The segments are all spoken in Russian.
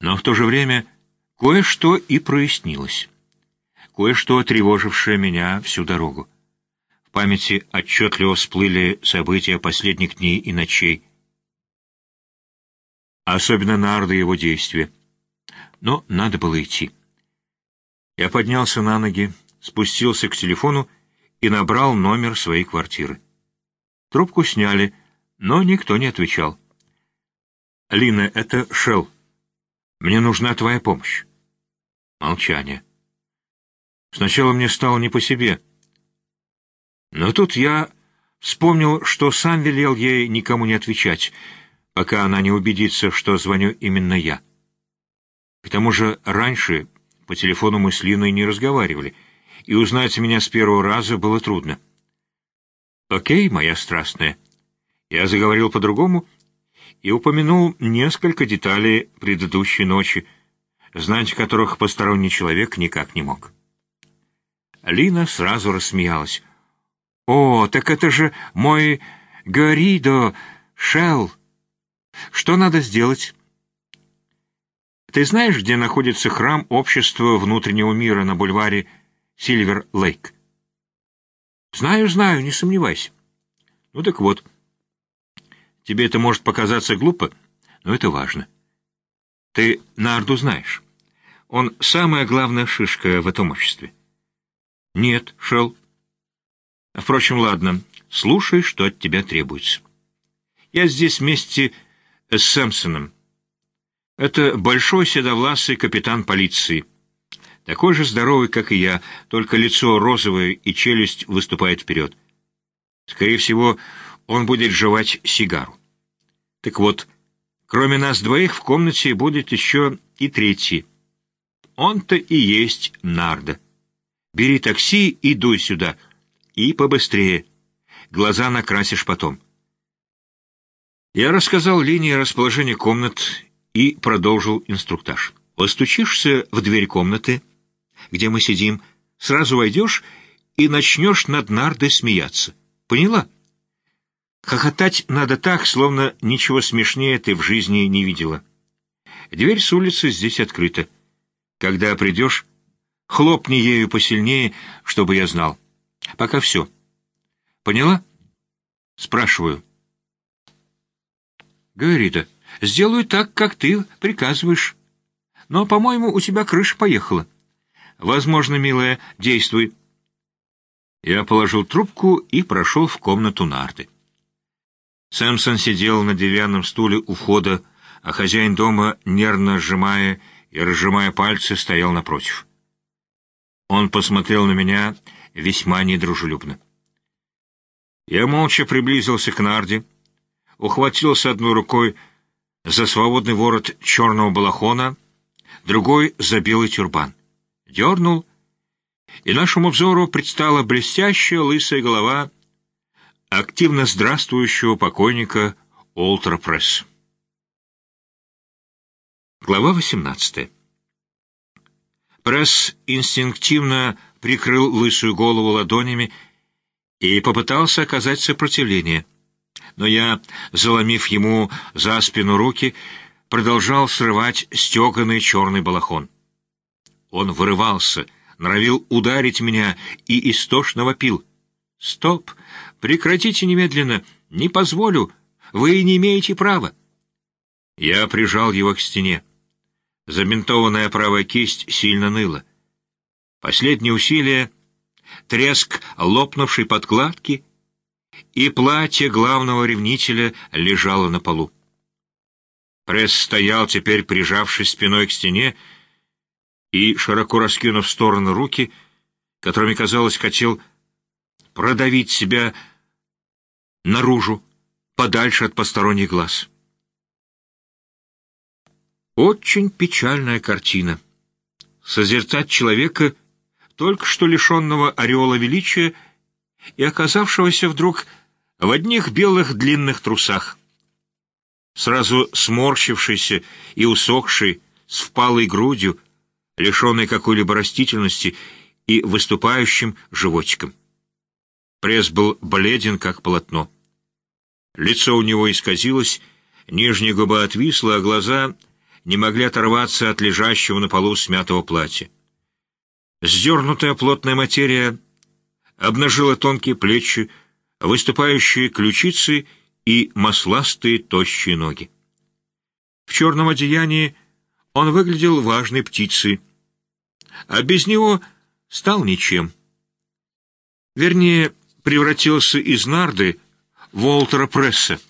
Но в то же время кое-что и прояснилось. Кое-что, тревожившее меня всю дорогу. В памяти отчетливо всплыли события последних дней и ночей. Особенно нарды его действия. Но надо было идти. Я поднялся на ноги, спустился к телефону и набрал номер своей квартиры. Трубку сняли, но никто не отвечал. «Лина, это Шелл. Мне нужна твоя помощь». Молчание. Сначала мне стало не по себе. Но тут я вспомнил, что сам велел ей никому не отвечать, пока она не убедится, что звоню именно я. К тому же раньше по телефону мы с Линой не разговаривали, и узнать меня с первого раза было трудно. «Окей, моя страстная». Я заговорил по-другому и упомянул несколько деталей предыдущей ночи, знать которых посторонний человек никак не мог. Лина сразу рассмеялась. «О, так это же мой Горидо Шелл! Что надо сделать?» «Ты знаешь, где находится храм общества внутреннего мира на бульваре Сильвер-Лейк?» «Знаю, знаю, не сомневайся». «Ну так вот. Тебе это может показаться глупо, но это важно. Ты Нарду знаешь. Он самая главная шишка в этом обществе». «Нет, Шел. Впрочем, ладно, слушай, что от тебя требуется. Я здесь вместе с Сэмпсоном. Это большой седовласый капитан полиции. Такой же здоровый, как и я, только лицо розовое и челюсть выступает вперед. Скорее всего, он будет жевать сигару. Так вот, кроме нас двоих в комнате будет еще и третий. Он-то и есть Нарда. Бери такси и дуй сюда. И побыстрее. Глаза накрасишь потом. Я рассказал линии расположения комнат и продолжил инструктаж. Постучишься в дверь комнаты, где мы сидим, сразу войдешь и начнешь над нардой смеяться. Поняла? Хохотать надо так, словно ничего смешнее ты в жизни не видела. Дверь с улицы здесь открыта. Когда придешь, Хлопни ею посильнее, чтобы я знал. Пока все. Поняла? Спрашиваю. Говорит, сделаю так, как ты приказываешь. Но, по-моему, у тебя крыша поехала. Возможно, милая, действуй. Я положил трубку и прошел в комнату нарды. Сэмсон сидел на деревянном стуле у входа, а хозяин дома, нервно сжимая и разжимая пальцы, стоял напротив. Он посмотрел на меня весьма недружелюбно. Я молча приблизился к Нарде, ухватился одной рукой за свободный ворот черного балахона, другой — за белый тюрбан. Дернул, и нашему взору предстала блестящая лысая голова активно здравствующего покойника Олтра Пресс. Глава восемнадцатая. Пресс инстинктивно прикрыл лысую голову ладонями и попытался оказать сопротивление. Но я, заломив ему за спину руки, продолжал срывать стеганый черный балахон. Он вырывался, норовил ударить меня и истошно вопил. «Стоп! Прекратите немедленно! Не позволю! Вы не имеете права!» Я прижал его к стене. Забинтованная правая кисть сильно ныла. Последнее усилие — треск лопнувшей подкладки, и платье главного ревнителя лежало на полу. Пресс стоял теперь, прижавшись спиной к стене, и, широко раскинув в стороны руки, которыми, казалось, хотел продавить себя наружу, подальше от посторонних глаз. Очень печальная картина. Созерцать человека, только что лишенного ореола величия и оказавшегося вдруг в одних белых длинных трусах. Сразу сморщившийся и усохший, с впалой грудью, лишенной какой-либо растительности и выступающим животиком. Пресс был бледен, как полотно. Лицо у него исказилось, нижняя губа отвисла, а глаза не могли оторваться от лежащего на полу смятого платья. Сдернутая плотная материя обнажила тонкие плечи, выступающие ключицы и масластые тощие ноги. В черном одеянии он выглядел важной птицей, а без него стал ничем. Вернее, превратился из нарды в Уолтера Пресса.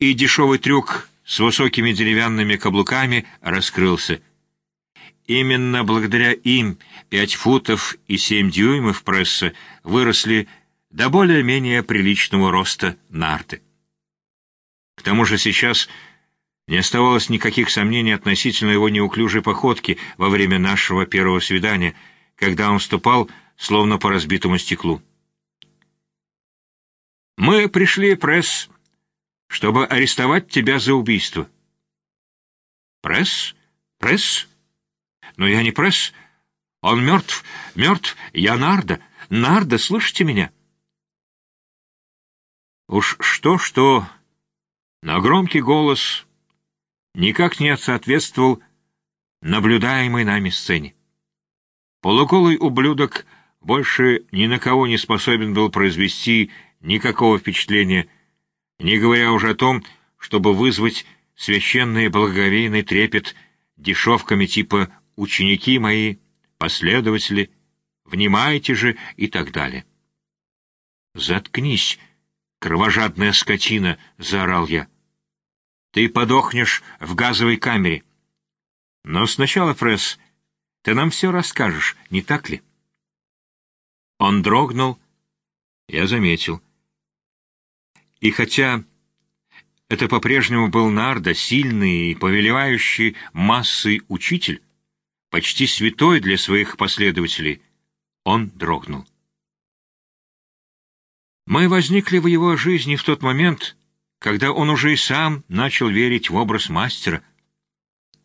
И дешевый трюк с высокими деревянными каблуками раскрылся. Именно благодаря им пять футов и семь дюймов пресса выросли до более-менее приличного роста нарты. К тому же сейчас не оставалось никаких сомнений относительно его неуклюжей походки во время нашего первого свидания, когда он ступал, словно по разбитому стеклу. «Мы пришли, пресс, чтобы арестовать тебя за убийство». «Пресс? Пресс? Но я не пресс. Он мертв, мертв, я Нарда. Нарда, слышите меня?» Уж что-что, но громкий голос никак не соответствовал наблюдаемой нами сцене. Полуголый ублюдок больше ни на кого не способен был произвести никакого впечатления, не говоря уже о том, чтобы вызвать священный благоговейный трепет дешевками типа «ученики мои», «последователи», «внимайте же» и так далее. «Заткнись, кровожадная скотина!» — заорал я. «Ты подохнешь в газовой камере. Но сначала, Фресс, ты нам все расскажешь, не так ли?» Он дрогнул, я заметил. И хотя это по-прежнему был Нарда, сильный и повелевающий массой учитель, почти святой для своих последователей, он дрогнул. Мы возникли в его жизни в тот момент, когда он уже и сам начал верить в образ мастера,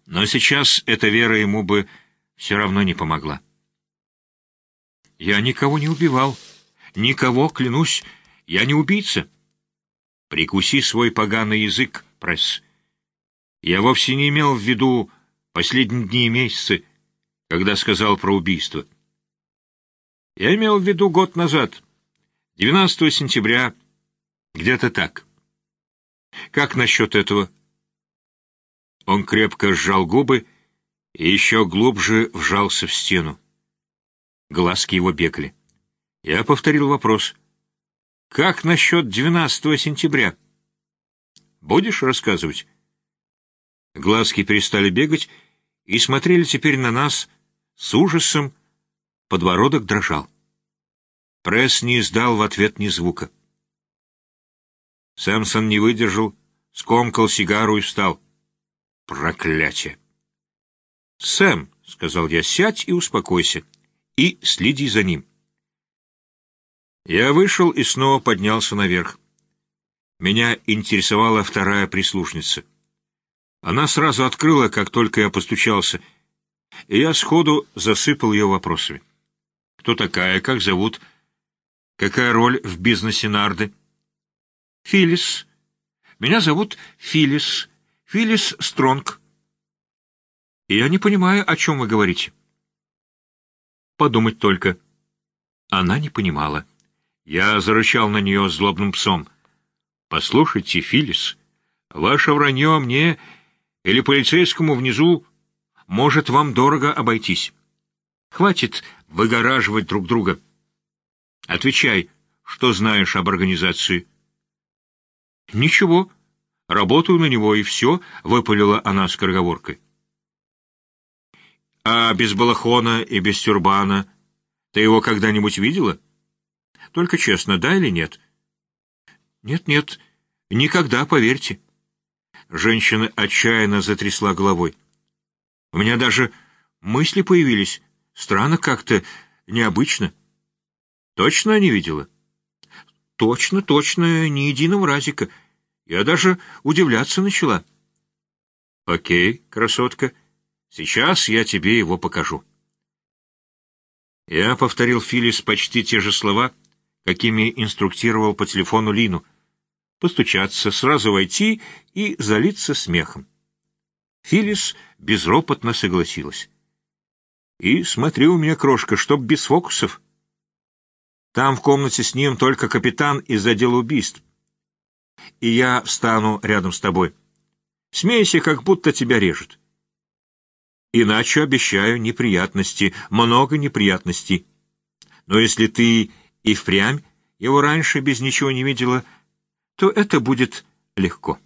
но сейчас эта вера ему бы все равно не помогла. Я никого не убивал, никого, клянусь, я не убийца. Прикуси свой поганый язык, пресс. Я вовсе не имел в виду последние дни и месяцы, когда сказал про убийство. Я имел в виду год назад, 12 сентября, где-то так. Как насчет этого? Он крепко сжал губы и еще глубже вжался в стену. Глазки его бегали. Я повторил вопрос. Как насчет 12 сентября? Будешь рассказывать? Глазки перестали бегать и смотрели теперь на нас с ужасом, подбородок дрожал. Пресс не издал в ответ ни звука. Сэмсон не выдержал, скомкал сигару и встал. Проклятие! «Сэм», — сказал я, — «сядь и успокойся, и следи за ним». Я вышел и снова поднялся наверх. Меня интересовала вторая прислушница. Она сразу открыла, как только я постучался, и я сходу засыпал ее вопросами. Кто такая, как зовут, какая роль в бизнесе Нарды? Филлис. Меня зовут Филлис. Филлис Стронг. Я не понимаю, о чем вы говорите. Подумать только. Она не понимала. Я зарычал на нее злобным псом. «Послушайте, Филлис, ваше вранье мне или полицейскому внизу может вам дорого обойтись. Хватит выгораживать друг друга. Отвечай, что знаешь об организации». «Ничего, работаю на него, и все», — выпалила она с скороговоркой. «А без балахона и без тюрбана ты его когда-нибудь видела?» Только честно, да или нет? Нет-нет, никогда, поверьте. Женщина отчаянно затрясла головой. У меня даже мысли появились. Странно как-то, необычно. Точно не видела? Точно, точно, ни единого разика. Я даже удивляться начала. Окей, красотка, сейчас я тебе его покажу. Я повторил Филис почти те же слова, какими инструктировал по телефону Лину. Постучаться, сразу войти и залиться смехом. Филис безропотно согласилась. И смотри у меня, крошка, чтоб без фокусов. Там в комнате с ним только капитан из отдела убийств. И я встану рядом с тобой. Смейся, как будто тебя режут. Иначе, обещаю, неприятности, много неприятностей. Но если ты и впрямь его раньше без ничего не видела, то это будет легко.